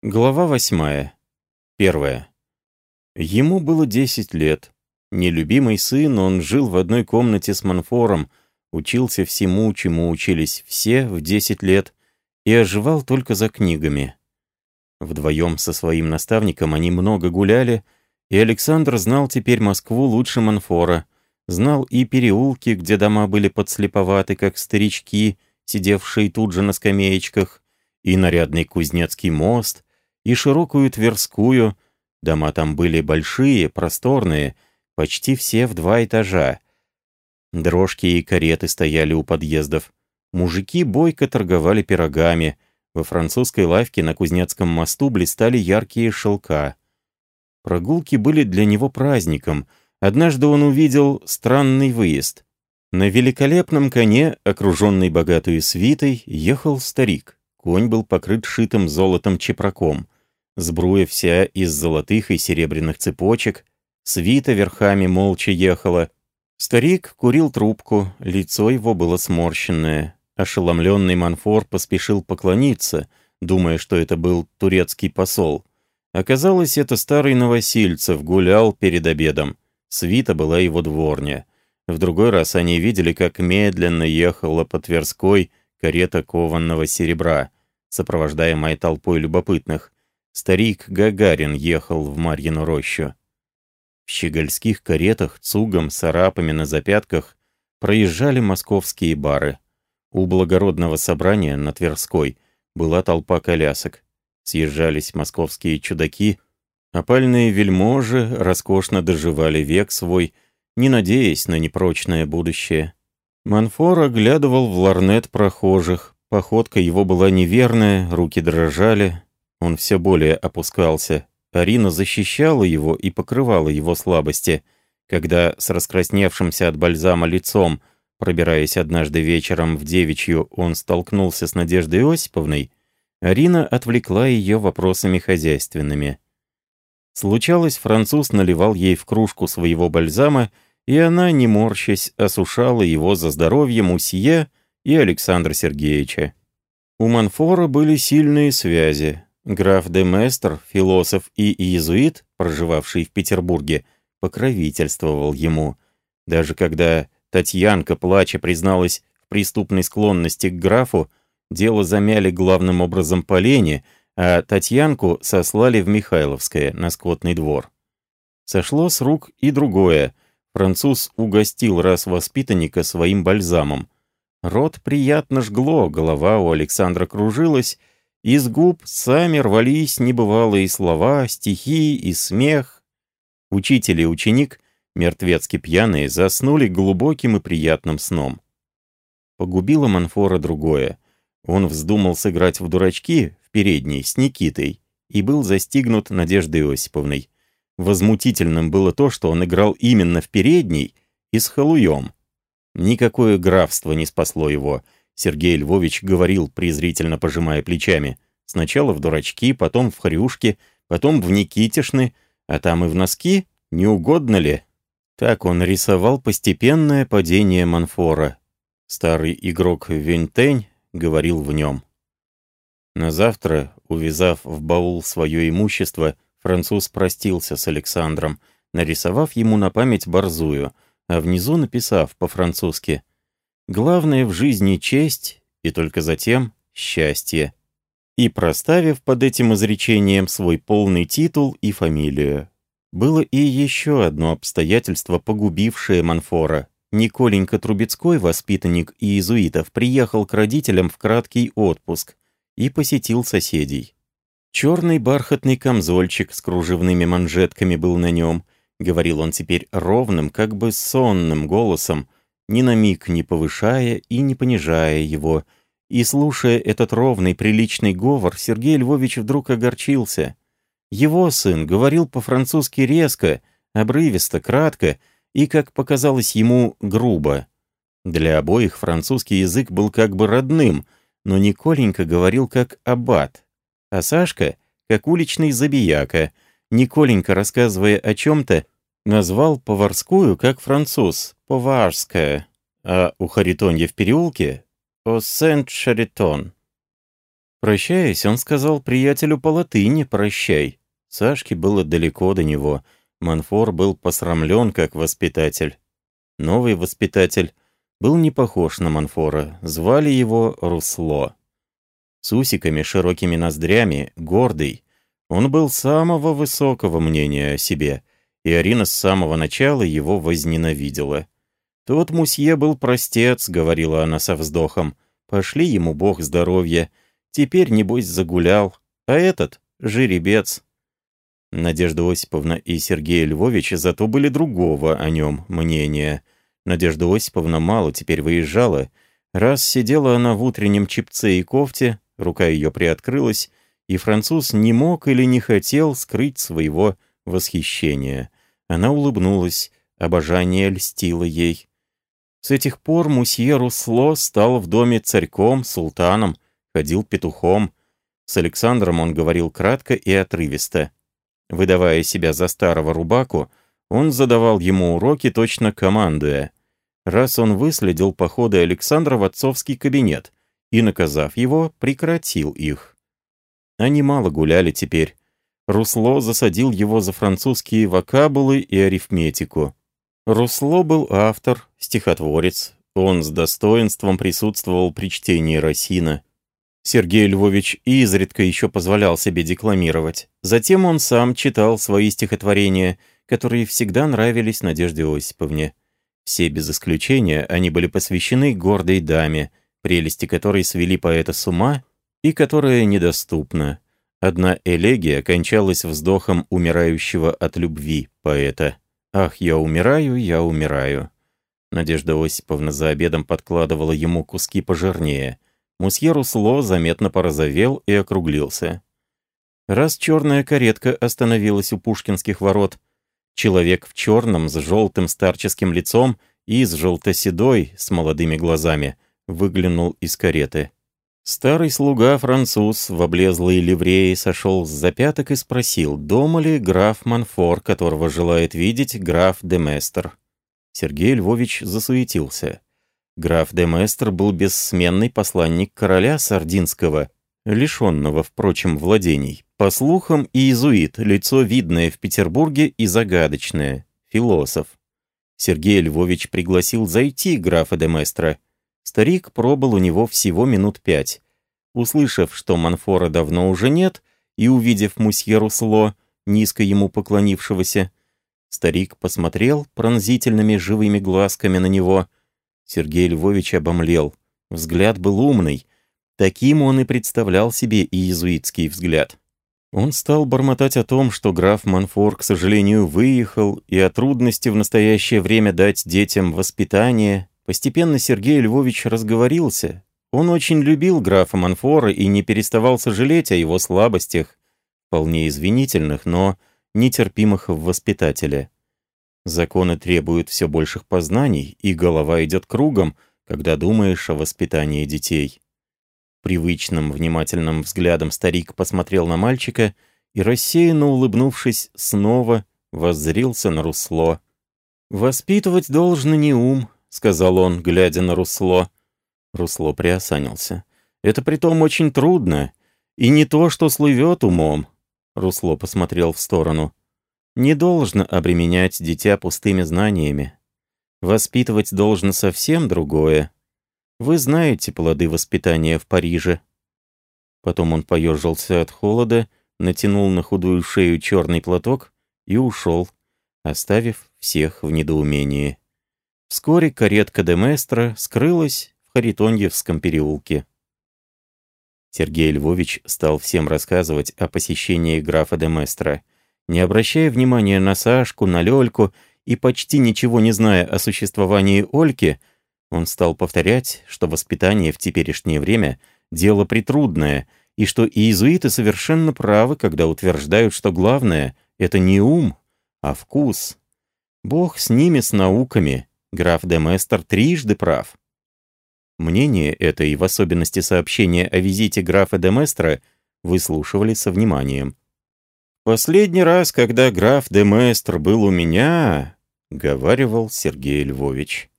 Глава восьмая. Первая. Ему было десять лет. Нелюбимый сын, он жил в одной комнате с Манфором, учился всему, чему учились все в десять лет, и оживал только за книгами. Вдвоем со своим наставником они много гуляли, и Александр знал теперь Москву лучше Манфора, знал и переулки, где дома были подслеповаты, как старички, сидевшие тут же на скамеечках, и нарядный Кузнецкий мост — и широкую Тверскую. Дома там были большие, просторные, почти все в два этажа. Дрожки и кареты стояли у подъездов. Мужики бойко торговали пирогами. Во французской лавке на Кузнецком мосту блистали яркие шелка. Прогулки были для него праздником. Однажды он увидел странный выезд. На великолепном коне, окруженный богатой свитой, ехал старик. Конь был покрыт шитым золотом чепраком. Сбруя вся из золотых и серебряных цепочек, свита верхами молча ехала. Старик курил трубку, лицо его было сморщенное. Ошеломленный Манфор поспешил поклониться, думая, что это был турецкий посол. Оказалось, это старый Новосильцев гулял перед обедом. Свита была его дворня. В другой раз они видели, как медленно ехала по Тверской карета кованного серебра, сопровождаемая толпой любопытных. Старик Гагарин ехал в Марьину рощу. В щегольских каретах, цугом, с арапами на запятках проезжали московские бары. У благородного собрания на Тверской была толпа колясок. Съезжались московские чудаки, опальные вельможи роскошно доживали век свой, не надеясь на непрочное будущее. Манфор оглядывал в ларнет прохожих, походка его была неверная, руки дрожали, он все более опускался. Арина защищала его и покрывала его слабости. Когда с раскрасневшимся от бальзама лицом, пробираясь однажды вечером в девичью, он столкнулся с Надеждой Осиповной, Арина отвлекла ее вопросами хозяйственными. Случалось, француз наливал ей в кружку своего бальзама, и она, не морщась, осушала его за здоровье Мусье и Александра Сергеевича. У Манфора были сильные связи. Граф де Местер, философ и иезуит, проживавший в Петербурге, покровительствовал ему. Даже когда Татьянка, плача, призналась в преступной склонности к графу, дело замяли главным образом по лени, а Татьянку сослали в Михайловское, на скотный двор. Сошло с рук и другое. Француз угостил раз воспитанника своим бальзамом. Рот приятно жгло, голова у Александра кружилась, из губ сами рвались небывалые слова, стихи и смех. Учитель и ученик, мертвецки пьяные, заснули глубоким и приятным сном. Погубило Манфора другое. Он вздумал сыграть в дурачки в передней с Никитой и был застигнут Надеждой Осиповной. Возмутительным было то, что он играл именно в передней и с халуем. Никакое графство не спасло его — Сергей Львович говорил, презрительно пожимая плечами. Сначала в дурачки, потом в хрюшки, потом в Никитишны, а там и в носки, не угодно ли? Так он рисовал постепенное падение Манфора. Старый игрок Вентень говорил в нем. На завтра, увязав в баул свое имущество, француз простился с Александром, нарисовав ему на память борзую, а внизу написав по-французски Главное в жизни честь, и только затем счастье. И проставив под этим изречением свой полный титул и фамилию. Было и еще одно обстоятельство, погубившее Манфора. Николенька Трубецкой, воспитанник иезуитов, приехал к родителям в краткий отпуск и посетил соседей. Черный бархатный камзольчик с кружевными манжетками был на нем. Говорил он теперь ровным, как бы сонным голосом, ни на миг не повышая и не понижая его. И, слушая этот ровный, приличный говор, Сергей Львович вдруг огорчился. Его сын говорил по-французски резко, обрывисто, кратко и, как показалось ему, грубо. Для обоих французский язык был как бы родным, но Николенька говорил как аббат, а Сашка — как уличный забияка. Николенька, рассказывая о чем-то, назвал поварскую как француз, поварская, а у Харитонья в переулке — о Сент-Шаритон. Прощаясь, он сказал приятелю по латыни «прощай». Сашке было далеко до него. Манфор был посрамлен как воспитатель. Новый воспитатель был не похож на Манфора. Звали его Русло. С усиками, широкими ноздрями, гордый. Он был самого высокого мнения о себе, и Арина с самого начала его возненавидела. «Тот мусье был простец», — говорила она со вздохом. «Пошли ему бог здоровья. Теперь, небось, загулял. А этот — жеребец». Надежда Осиповна и Сергей Львович зато были другого о нем мнения. Надежда Осиповна мало теперь выезжала. Раз сидела она в утреннем чипце и кофте, рука ее приоткрылась, и француз не мог или не хотел скрыть своего восхищения. Она улыбнулась, обожание льстило ей. С этих пор мусье Русло стал в доме царьком, султаном, ходил петухом. С Александром он говорил кратко и отрывисто. Выдавая себя за старого рубаку, он задавал ему уроки, точно командуя. Раз он выследил походы Александра в отцовский кабинет и, наказав его, прекратил их. Они мало гуляли теперь. Русло засадил его за французские вокабулы и арифметику. Русло был автор, стихотворец. Он с достоинством присутствовал при чтении Росина. Сергей Львович изредка еще позволял себе декламировать. Затем он сам читал свои стихотворения, которые всегда нравились Надежде Осиповне. Все без исключения они были посвящены гордой даме, прелести которой свели поэта с ума и которая недоступна. Одна элегия кончалась вздохом умирающего от любви поэта. «Ах, я умираю, я умираю». Надежда Осиповна за обедом подкладывала ему куски пожирнее — Мусье Русло заметно порозовел и округлился. Раз черная каретка остановилась у Пушкинских ворот, человек в черном с желтым старческим лицом и с желто-седой, с молодыми глазами, выглянул из кареты. Старый слуга-француз в облезлой ливреи сошел с запяток и спросил, дома ли граф Манфор, которого желает видеть граф Деместер. Сергей Львович засуетился. Граф де Местер был бессменный посланник короля Сардинского, лишенного, впрочем, владений. По слухам, иезуит, лицо видное в Петербурге и загадочное, философ. Сергей Львович пригласил зайти графа де Местра. Старик пробыл у него всего минут пять. Услышав, что Манфора давно уже нет, и увидев мусье Русло, низко ему поклонившегося, старик посмотрел пронзительными живыми глазками на него — Сергей Львович обомлел. Взгляд был умный. Таким он и представлял себе иезуитский взгляд. Он стал бормотать о том, что граф Манфор, к сожалению, выехал, и о трудности в настоящее время дать детям воспитание. Постепенно Сергей Львович разговорился. Он очень любил графа Манфора и не переставал сожалеть о его слабостях, вполне извинительных, но нетерпимых в воспитателе. Законы требуют все больших познаний, и голова идет кругом, когда думаешь о воспитании детей. Привычным внимательным взглядом старик посмотрел на мальчика и, рассеянно улыбнувшись, снова воззрился на Русло. «Воспитывать должно не ум», — сказал он, глядя на Русло. Русло приосанился. «Это притом очень трудно, и не то, что слывет умом». Русло посмотрел в сторону не должно обременять дитя пустыми знаниями. Воспитывать должно совсем другое. Вы знаете плоды воспитания в Париже. Потом он поежился от холода, натянул на худую шею черный платок и ушел, оставив всех в недоумении. Вскоре каретка Деместра скрылась в Харитоньевском переулке. Сергей Львович стал всем рассказывать о посещении графа Деместра — не обращая внимания на Сашку, на Лёльку и почти ничего не зная о существовании Ольки, он стал повторять, что воспитание в теперешнее время — дело притрудное, и что иезуиты совершенно правы, когда утверждают, что главное — это не ум, а вкус. Бог с ними, с науками. Граф де Местер трижды прав. Мнение это, и в особенности сообщение о визите графа де Местера, выслушивали со вниманием. «Последний раз, когда граф де Местр был у меня», — говаривал Сергей Львович.